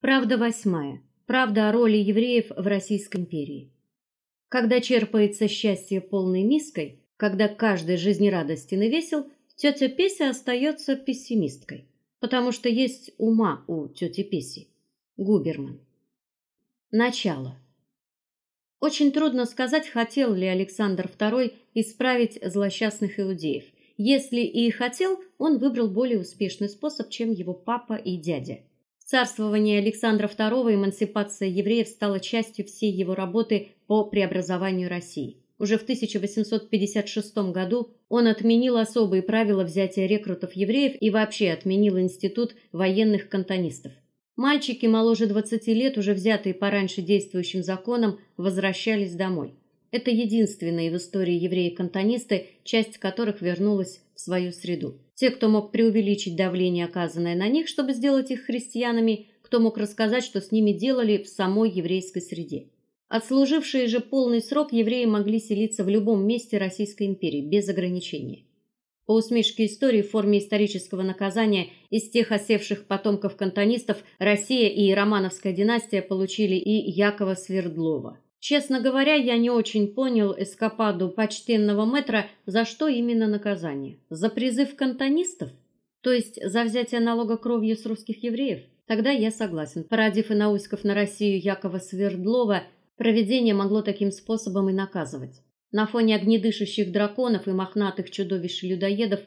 Правда восьмая. Правда о роли евреев в Российской империи. Когда черпается счастье полной миской, когда каждый жизнерадостен и весел, тетя Песя остается пессимисткой, потому что есть ума у тети Песи. Губерман. Начало. Очень трудно сказать, хотел ли Александр II исправить злосчастных иудеев. Если и хотел, он выбрал более успешный способ, чем его папа и дядя. Царствование Александра II эмансипация евреев стала частью всей его работы по преобразованию России. Уже в 1856 году он отменил особые правила взятия рекрутов евреев и вообще отменил институт военных кантонистов. Мальчики моложе 20 лет, уже взятые по раньше действующим законам, возвращались домой. Это единственные в истории евреи-кантонисты, часть которых вернулась в свою среду. Те, кто мог преувеличить давление, оказанное на них, чтобы сделать их христианами, кто мог рассказать, что с ними делали в самой еврейской среде. Отслужившие же полный срок евреи могли селиться в любом месте Российской империи без ограничений. По усмешке истории в форме исторического наказания из тех осевших потомков кантонистов Россия и Романовская династия получили и Якова Свердлова. Честно говоря, я не очень понял эскападу почтенного метра, за что именно наказание? За призыв кантонистов? То есть за взятие налога кровью с русских евреев? Тогда я согласен. Породив и науськов на Россию Якова Свердлова, проведение могло таким способом и наказывать. На фоне огнедышащих драконов и мохнатых чудовищ-людоедов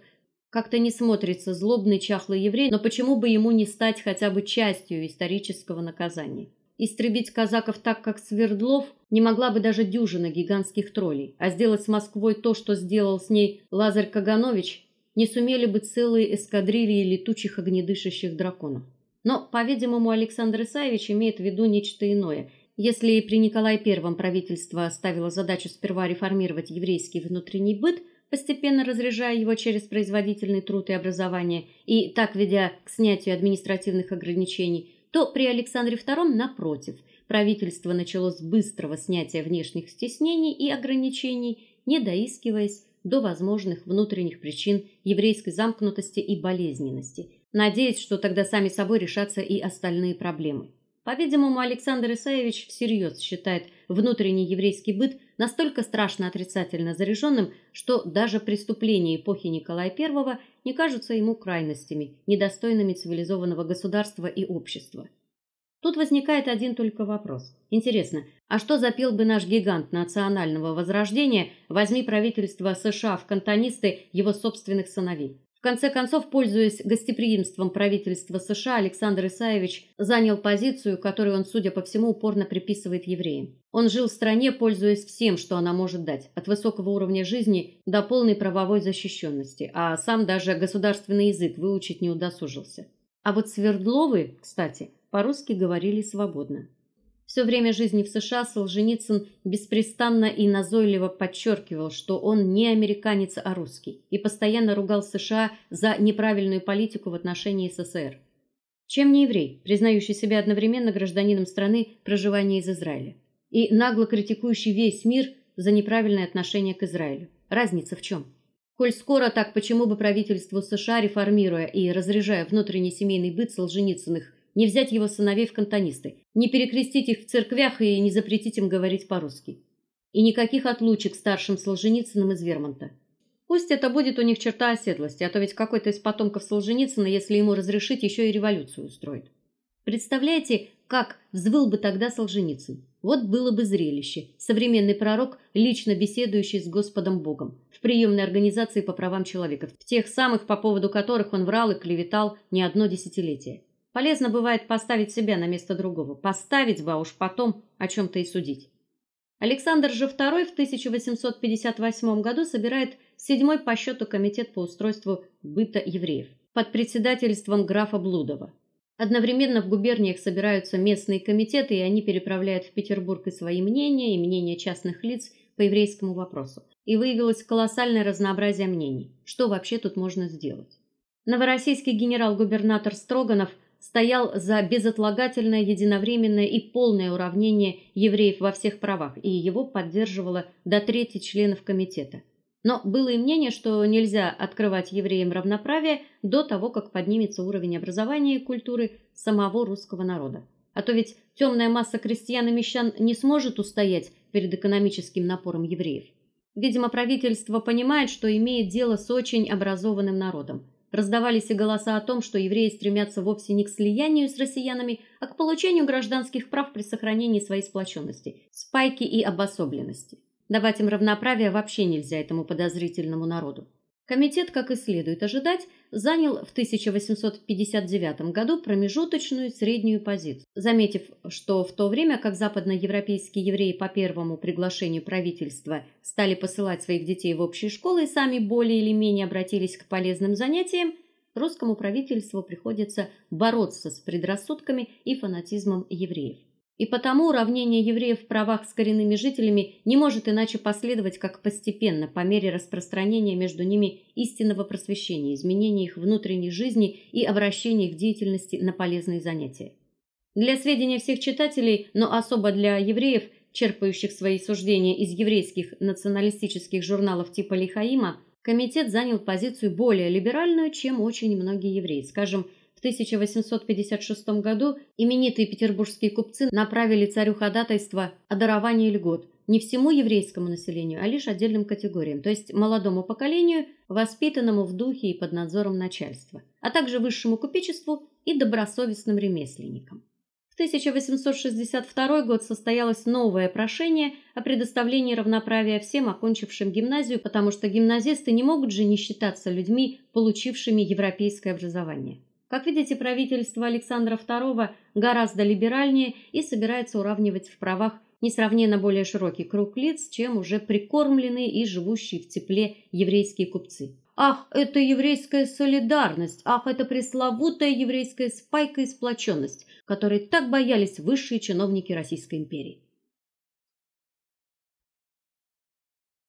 как-то не смотрится злобный чахлый еврей, но почему бы ему не стать хотя бы частью исторического наказания? Истребить казаков так, как Свердлов, не могла бы даже дюжина гигантских троллей, а сделать с Москвой то, что сделал с ней Лазарь Каганович, не сумели бы целые эскадрильи летучих огнедышащих драконов. Но, по-видимому, Александр Исаевич имеет в виду нечто иное. Если и при Николае I правительство ставило задачу сперва реформировать еврейский внутренний быт, постепенно разряжая его через производительный труд и образование, и так ведя к снятию административных ограничений, то при Александре II напротив, правительство начало с быстрого снятия внешних стеснений и ограничений, не доискиваясь до возможных внутренних причин еврейской замкнутости и болезненности, надеясь, что тогда сами собой решатся и остальные проблемы. По-видимому, Александр Исаевич всерьез считает внутренний еврейский быт настолько страшно отрицательно заряженным, что даже преступления эпохи Николая I не кажутся ему крайностями, недостойными цивилизованного государства и общества. Тут возникает один только вопрос. Интересно, а что запел бы наш гигант национального возрождения, возьми правительство США в кантонисты его собственных сыновей? В конце концов, пользуясь гостеприимством правительства США, Александр Исаевич занял позицию, которую он, судя по всему, упорно приписывает евреям. Он жил в стране, пользуясь всем, что она может дать, от высокого уровня жизни до полной правовой защищенности, а сам даже государственный язык выучить не удосужился. А вот Свердловы, кстати, по-русски говорили свободно. Все время жизни в США Солженицын беспрестанно и назойливо подчеркивал, что он не американец, а русский, и постоянно ругал США за неправильную политику в отношении СССР. Чем не еврей, признающий себя одновременно гражданином страны проживания из Израиля, и нагло критикующий весь мир за неправильное отношение к Израилю. Разница в чем? Коль скоро так, почему бы правительству США, реформируя и разряжая внутренний семейный быт Солженицыных, не взять его сыновей в кантонисты, не перекрестить их в церквях и не запретить им говорить по-русски. И никаких отлучек старшим Солженицыным из Вермонта. Пусть это будет у них черта оседлости, а то ведь какой-то из потомков Солженицына, если ему разрешить, еще и революцию устроит. Представляете, как взвыл бы тогда Солженицын? Вот было бы зрелище. Современный пророк, лично беседующий с Господом Богом в приемной организации по правам человека, в тех самых, по поводу которых он врал и клеветал не одно десятилетие. Полезно бывает поставить себя на место другого, поставить бы, а уж потом о чем то и судить. Александр же II в 1858 году собирает седьмой по счету комитет по устройству быта евреев под председательством графа Блудова. Одновременно в губерниях собираются местные комитеты, и они переправляют в Петербург и свои мнения, и мнения частных лиц по еврейскому вопросу. И выявилось колоссальное разнообразие мнений. Что вообще тут можно сделать? Новороссийский генерал-губернатор Строганов стоял за безотлагательное, единовременное и полное уравнение евреев во всех правах, и его поддерживало до трети членов комитета. Но было и мнение, что нельзя открывать евреям равноправие до того, как поднимется уровень образования и культуры самого русского народа. А то ведь темная масса крестьян и мещан не сможет устоять перед экономическим напором евреев. Видимо, правительство понимает, что имеет дело с очень образованным народом. Раздавались и голоса о том, что евреи стремятся вовсе не к слиянию с россиянами, а к получению гражданских прав при сохранении своей сплоченности, спайки и обособленности. Давать им равноправие вообще нельзя этому подозрительному народу. Комитет, как и следует ожидать, занял в 1859 году промежуточную среднюю позицию, заметив, что в то время как западноевропейские евреи по первому приглашению правительства стали посылать своих детей в общие школы и сами более или менее обратились к полезным занятиям, русскому правительству приходится бороться с предрассудками и фанатизмом евреев. И потому уравнение евреев в правах с коренными жителями не может иначе последовать, как постепенно, по мере распространения между ними истинного просвещения, изменения их внутренней жизни и обращения их деятельности на полезные занятия. Для сведения всех читателей, но особо для евреев, черпающих свои суждения из еврейских националистических журналов типа Лихаима, комитет занял позицию более либеральную, чем очень многие евреи, скажем, в 1856 году именитые петербургские купцы направили царю ходатайство о даровании льгот не всему еврейскому населению, а лишь отдельным категориям, то есть молодому поколению, воспитанному в духе и под надзором начальства, а также высшему купечеству и добросовестным ремесленникам. В 1862 год состоялось новое прошение о предоставлении равноправия всем окончившим гимназию, потому что гимназисты не могут же не считаться людьми, получившими европейское образование. Как видите, правительство Александра II гораздо либеральнее и собирается уравнивать в правах несравненно более широкий круг лиц, чем уже прикормленные и живущие в тепле еврейские купцы. Ах, это еврейская солидарность, ах, это пресловутая еврейская спайка и сплоченность, которой так боялись высшие чиновники Российской империи.